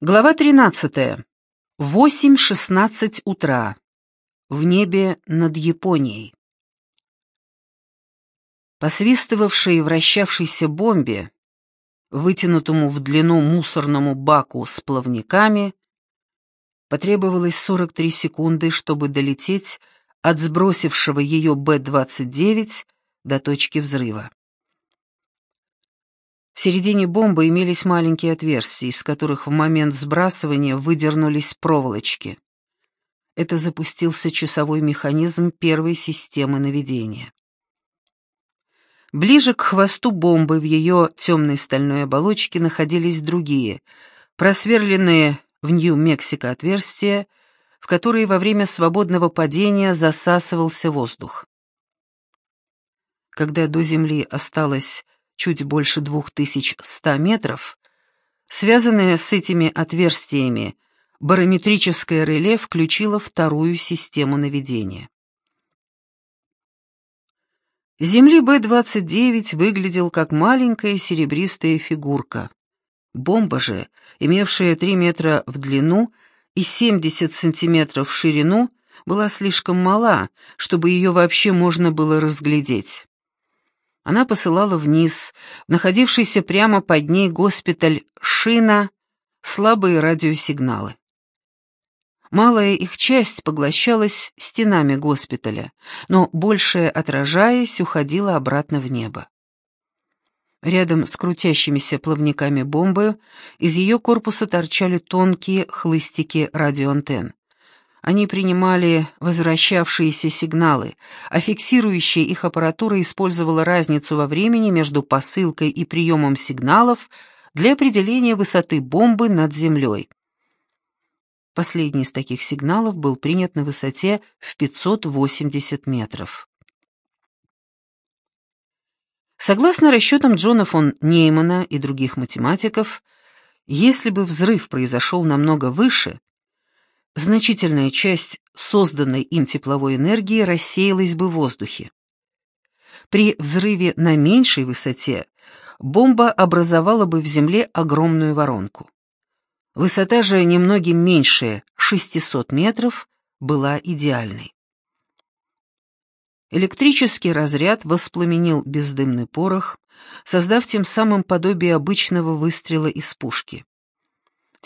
Глава 13. 8.16 утра. В небе над Японией. Посвистывавшей вращавшейся бомбе, вытянутому в длину мусорному баку с плавниками, потребовалось 43 секунды, чтобы долететь от сбросившего ее Б-29 до точки взрыва. В середине бомбы имелись маленькие отверстия, из которых в момент сбрасывания выдернулись проволочки. Это запустился часовой механизм первой системы наведения. Ближе к хвосту бомбы в ее темной стальной оболочке находились другие, просверленные в Нью-Мексико отверстия, в которые во время свободного падения засасывался воздух. Когда до Земли осталось чуть больше 2100 метров, связанное с этими отверстиями, барометрическое реле включило вторую систему наведения. Земли Б-29 выглядел как маленькая серебристая фигурка. Бомба же, имевшая 3 метра в длину и 70 сантиметров в ширину, была слишком мала, чтобы ее вообще можно было разглядеть она посылала вниз, находившийся прямо под ней госпиталь Шина, слабые радиосигналы. Малая их часть поглощалась стенами госпиталя, но большая, отражаясь, уходила обратно в небо. Рядом с крутящимися плавниками бомбы из ее корпуса торчали тонкие хлыстики радиоантенн. Они принимали возвращавшиеся сигналы, а фиксирующая их аппаратура использовала разницу во времени между посылкой и приемом сигналов для определения высоты бомбы над землей. Последний из таких сигналов был принят на высоте в 580 метров. Согласно расчетам Джона фон Неймана и других математиков, если бы взрыв произошел намного выше, значительная часть созданной им тепловой энергии рассеялась бы в воздухе. При взрыве на меньшей высоте бомба образовала бы в Земле огромную воронку. Высота же немногим меньше 600 метров была идеальной. Электрический разряд воспламенил бездымный порох, создав тем самым подобие обычного выстрела из пушки.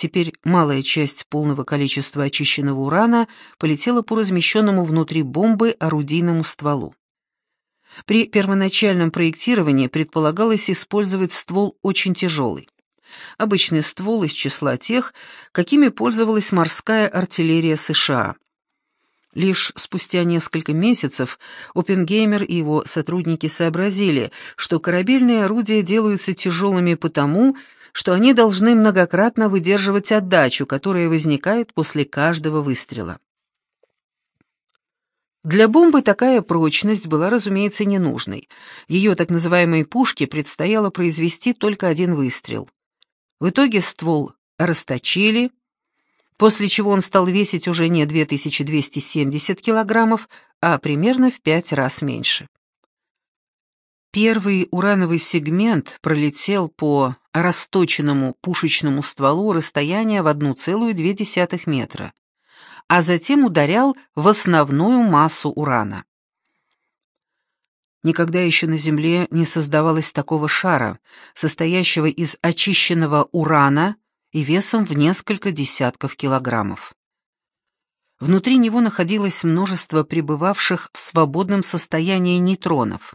Теперь малая часть полного количества очищенного урана полетела по размещенному внутри бомбы орудийному стволу. При первоначальном проектировании предполагалось использовать ствол очень тяжелый. Обычный ствол из числа тех, какими пользовалась морская артиллерия США. Лишь спустя несколько месяцев Оппенгеймер и его сотрудники сообразили, что корабельные орудия делаются тяжелыми потому, что они должны многократно выдерживать отдачу, которая возникает после каждого выстрела. Для бомбы такая прочность была, разумеется, ненужной. Ее так называемой пушке предстояло произвести только один выстрел. В итоге ствол расточили, после чего он стал весить уже не 2270 килограммов, а примерно в пять раз меньше. Первый урановый сегмент пролетел по расточенному пушечному стволу расстояние в 1,2 метра, а затем ударял в основную массу урана. Никогда еще на Земле не создавалось такого шара, состоящего из очищенного урана и весом в несколько десятков килограммов. Внутри него находилось множество пребывавших в свободном состоянии нейтронов.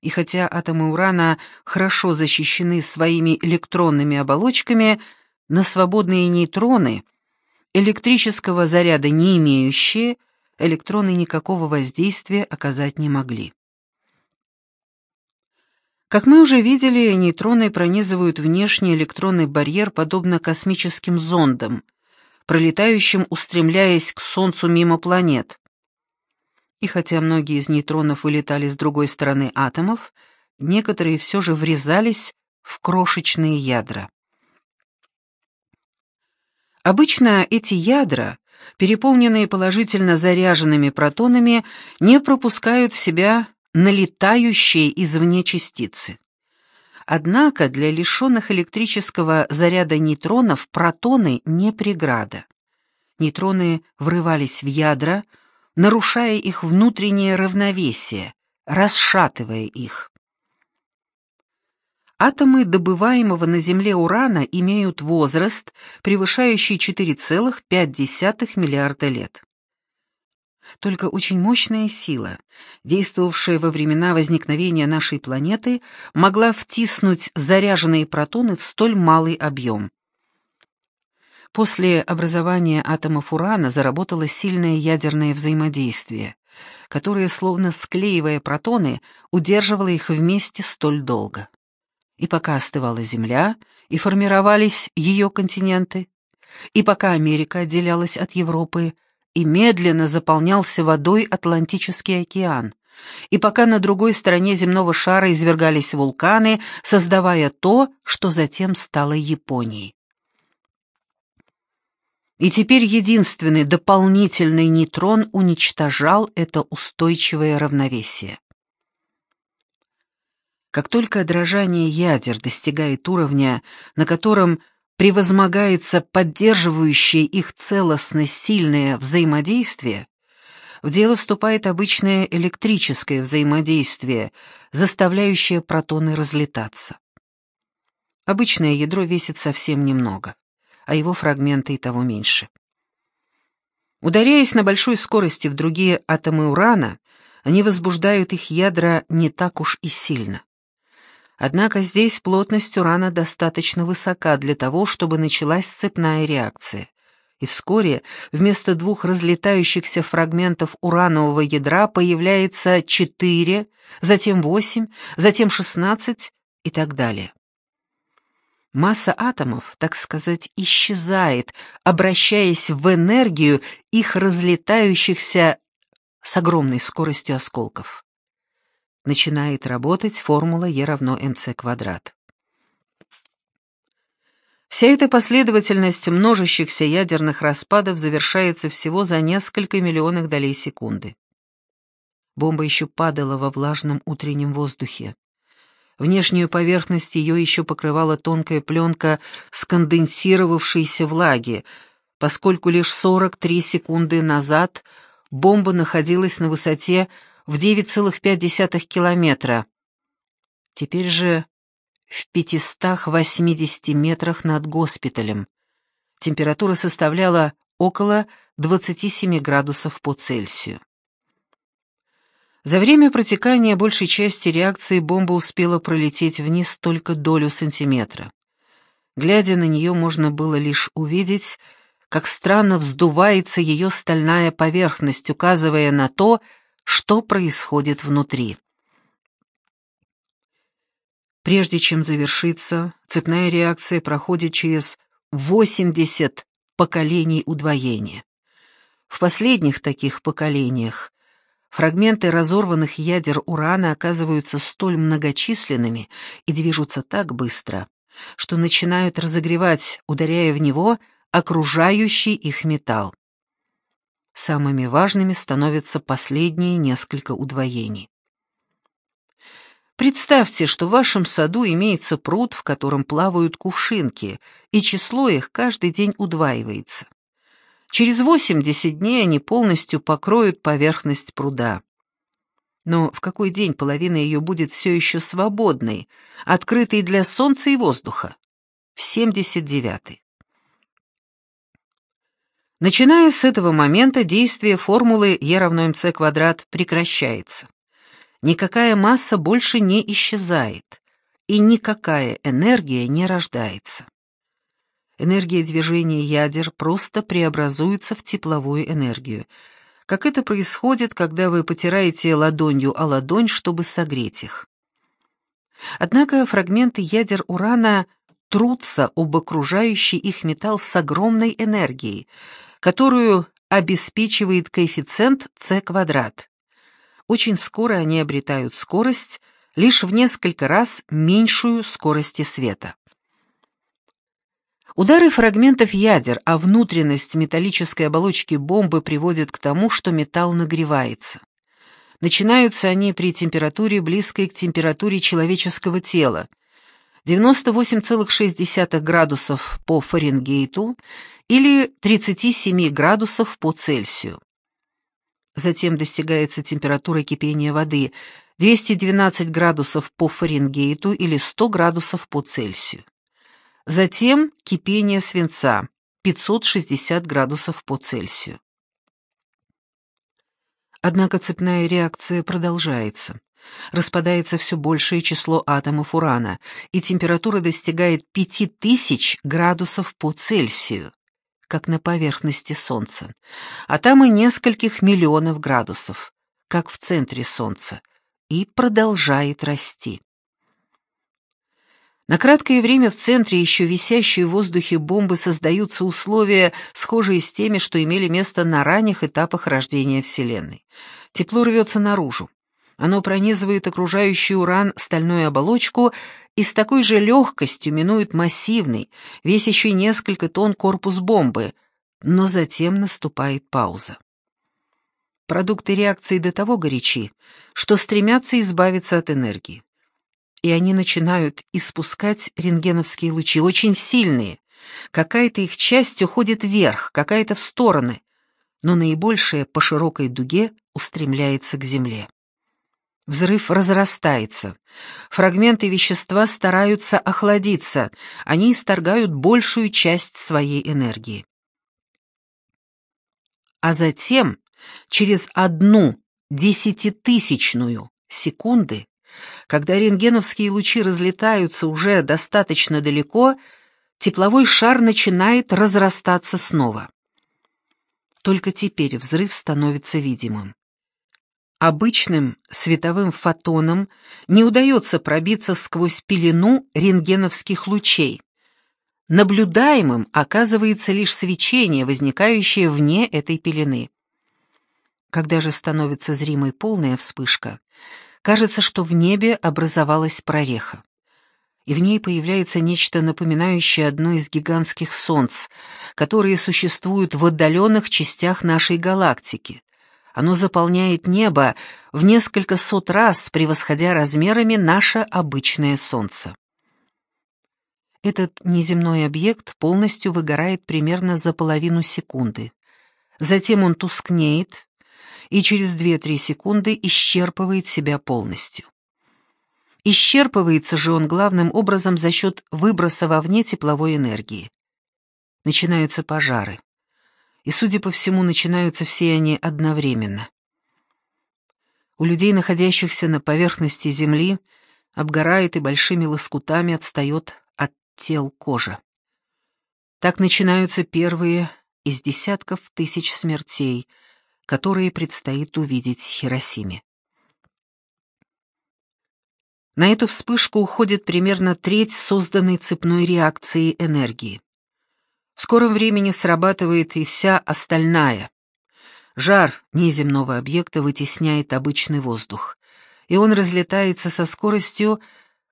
И хотя атомы урана хорошо защищены своими электронными оболочками, на свободные нейтроны, электрического заряда не имеющие, электроны никакого воздействия оказать не могли. Как мы уже видели, нейтроны пронизывают внешний электронный барьер подобно космическим зондам, пролетающим, устремляясь к Солнцу мимо планет. И хотя многие из нейтронов вылетали с другой стороны атомов, некоторые все же врезались в крошечные ядра. Обычно эти ядра, переполненные положительно заряженными протонами, не пропускают в себя налетающие извне частицы. Однако для лишенных электрического заряда нейтронов протоны не преграда. Нейтроны врывались в ядра, нарушая их внутреннее равновесие, расшатывая их. Атомы добываемого на Земле урана имеют возраст, превышающий 4,5 миллиарда лет. Только очень мощная сила, действовавшая во времена возникновения нашей планеты, могла втиснуть заряженные протоны в столь малый объем. После образования атомов урана заработало сильное ядерное взаимодействие, которое, словно склеивая протоны, удерживало их вместе столь долго. И пока остывала Земля, и формировались ее континенты, и пока Америка отделялась от Европы, и медленно заполнялся водой Атлантический океан, и пока на другой стороне земного шара извергались вулканы, создавая то, что затем стало Японией. И теперь единственный дополнительный нейтрон уничтожал это устойчивое равновесие. Как только дрожание ядер достигает уровня, на котором превозмогается поддерживающее их целостность сильное взаимодействие, в дело вступает обычное электрическое взаимодействие, заставляющее протоны разлетаться. Обычное ядро весит совсем немного, а его фрагменты и того меньше. Ударяясь на большой скорости в другие атомы урана, они возбуждают их ядра не так уж и сильно. Однако здесь плотность урана достаточно высока для того, чтобы началась цепная реакция. И вскоре вместо двух разлетающихся фрагментов уранового ядра появляется четыре, затем восемь, затем шестнадцать и так далее. Масса атомов, так сказать, исчезает, обращаясь в энергию их разлетающихся с огромной скоростью осколков начинает работать формула Е равно МЦ квадрат. Вся эта последовательность множащихся ядерных распадов завершается всего за несколько миллионных долей секунды. Бомба еще падала во влажном утреннем воздухе. Внешнюю поверхность ее еще покрывала тонкая пленка сконденсировавшейся влаги, поскольку лишь 43 секунды назад бомба находилась на высоте в 9,5 километра. Теперь же в 580 метрах над госпиталем. Температура составляла около 27 градусов по Цельсию. За время протекания большей части реакции бомба успела пролететь вниз только долю сантиметра. Глядя на нее, можно было лишь увидеть, как странно вздувается ее стальная поверхность, указывая на то, что происходит внутри. Прежде чем завершиться, цепная реакция проходит через 80 поколений удвоения. В последних таких поколениях фрагменты разорванных ядер урана оказываются столь многочисленными и движутся так быстро, что начинают разогревать, ударяя в него, окружающий их металл. Самыми важными становятся последние несколько удвоений. Представьте, что в вашем саду имеется пруд, в котором плавают кувшинки, и число их каждый день удваивается. Через 80 дней они полностью покроют поверхность пруда. Но в какой день половина ее будет все еще свободной, открытой для солнца и воздуха? В 79-й. Начиная с этого момента действие формулы E равно mc квадрат прекращается. Никакая масса больше не исчезает, и никакая энергия не рождается. Энергия движения ядер просто преобразуется в тепловую энергию, как это происходит, когда вы потираете ладонью о ладонь, чтобы согреть их. Однако фрагменты ядер урана трутся об окружающий их металл с огромной энергией, которую обеспечивает коэффициент c квадрат. Очень скоро они обретают скорость, лишь в несколько раз меньшую скорости света. Удары фрагментов ядер о внутренность металлической оболочки бомбы приводят к тому, что металл нагревается. Начинаются они при температуре, близкой к температуре человеческого тела, 98,6 градусов по Фаренгейту или 37 градусов по Цельсию. Затем достигается температура кипения воды 212 градусов по Фаренгейту или 100 градусов по Цельсию. Затем кипение свинца 560 градусов по Цельсию. Однако цепная реакция продолжается. Распадается все большее число атомов урана, и температура достигает 5000 градусов по Цельсию, как на поверхности Солнца, а там и нескольких миллионов градусов, как в центре Солнца, и продолжает расти. На краткое время в центре еще висящей в воздухе бомбы создаются условия, схожие с теми, что имели место на ранних этапах рождения Вселенной. Тепло рвется наружу. Оно пронизывает окружающий уран стальную оболочку и с такой же легкостью минует массивный, весящий несколько тонн корпус бомбы, но затем наступает пауза. Продукты реакции до того горячи, что стремятся избавиться от энергии и они начинают испускать рентгеновские лучи, очень сильные. Какая-то их часть уходит вверх, какая-то в стороны, но наибольшая по широкой дуге устремляется к Земле. Взрыв разрастается. Фрагменты вещества стараются охладиться, они исторгают большую часть своей энергии. А затем, через одну десятитысячную секунды, когда рентгеновские лучи разлетаются уже достаточно далеко, тепловой шар начинает разрастаться снова. Только теперь взрыв становится видимым. Обычным световым фотонам не удается пробиться сквозь пелену рентгеновских лучей. Наблюдаемым оказывается лишь свечение, возникающее вне этой пелены. Когда же становится зримой полная вспышка, Кажется, что в небе образовалась прореха. И в ней появляется нечто напоминающее одно из гигантских солнц, которые существуют в отдаленных частях нашей галактики. Оно заполняет небо в несколько сот раз, превосходя размерами наше обычное Солнце. Этот неземной объект полностью выгорает примерно за половину секунды. Затем он тускнеет, и через 2-3 секунды исчерпывает себя полностью. Исчерпывается же он главным образом за счет выброса вовне тепловой энергии. Начинаются пожары. И, судя по всему, начинаются все они одновременно. У людей, находящихся на поверхности Земли, обгорает и большими лоскутами отстает от тел кожа. Так начинаются первые из десятков тысяч смертей — которые предстоит увидеть Хиросиме. На эту вспышку уходит примерно треть созданной цепной реакции энергии. В скором времени срабатывает и вся остальная. Жар неземного объекта вытесняет обычный воздух, и он разлетается со скоростью,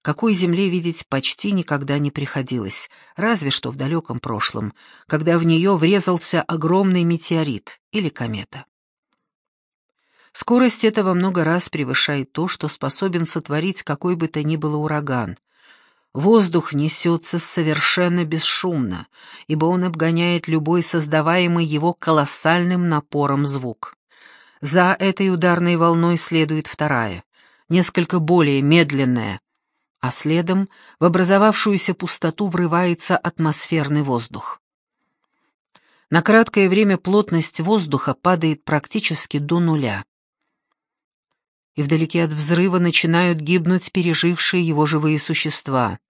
какой Земле видеть почти никогда не приходилось, разве что в далеком прошлом, когда в нее врезался огромный метеорит или комета. Скорость эта во много раз превышает то, что способен сотворить какой бы то ни было ураган. Воздух несется совершенно бесшумно, ибо он обгоняет любой создаваемый его колоссальным напором звук. За этой ударной волной следует вторая, несколько более медленная, а следом в образовавшуюся пустоту врывается атмосферный воздух. На краткое время плотность воздуха падает практически до нуля и вдалеке от взрыва начинают гибнуть пережившие его живые существа.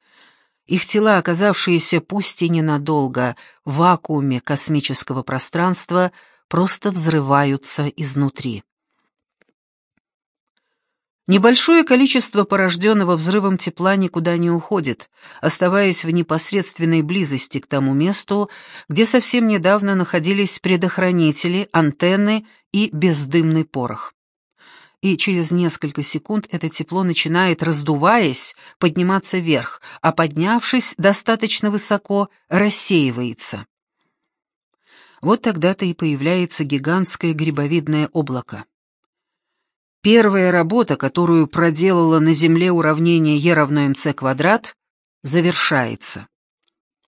Их тела, оказавшиеся пусть и ненадолго в вакууме космического пространства, просто взрываются изнутри. Небольшое количество порожденного взрывом тепла никуда не уходит, оставаясь в непосредственной близости к тому месту, где совсем недавно находились предохранители, антенны и бездымный порох и через несколько секунд это тепло начинает, раздуваясь, подниматься вверх, а поднявшись достаточно высоко, рассеивается. Вот тогда-то и появляется гигантское грибовидное облако. Первая работа, которую проделала на Земле уравнение Е равно МЦ квадрат, завершается.